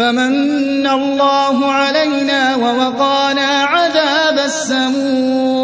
فَمَنَّ اللَّهُ عَلَيْنَا وَوَقَانَا عَذَابَ السَّمُومِ.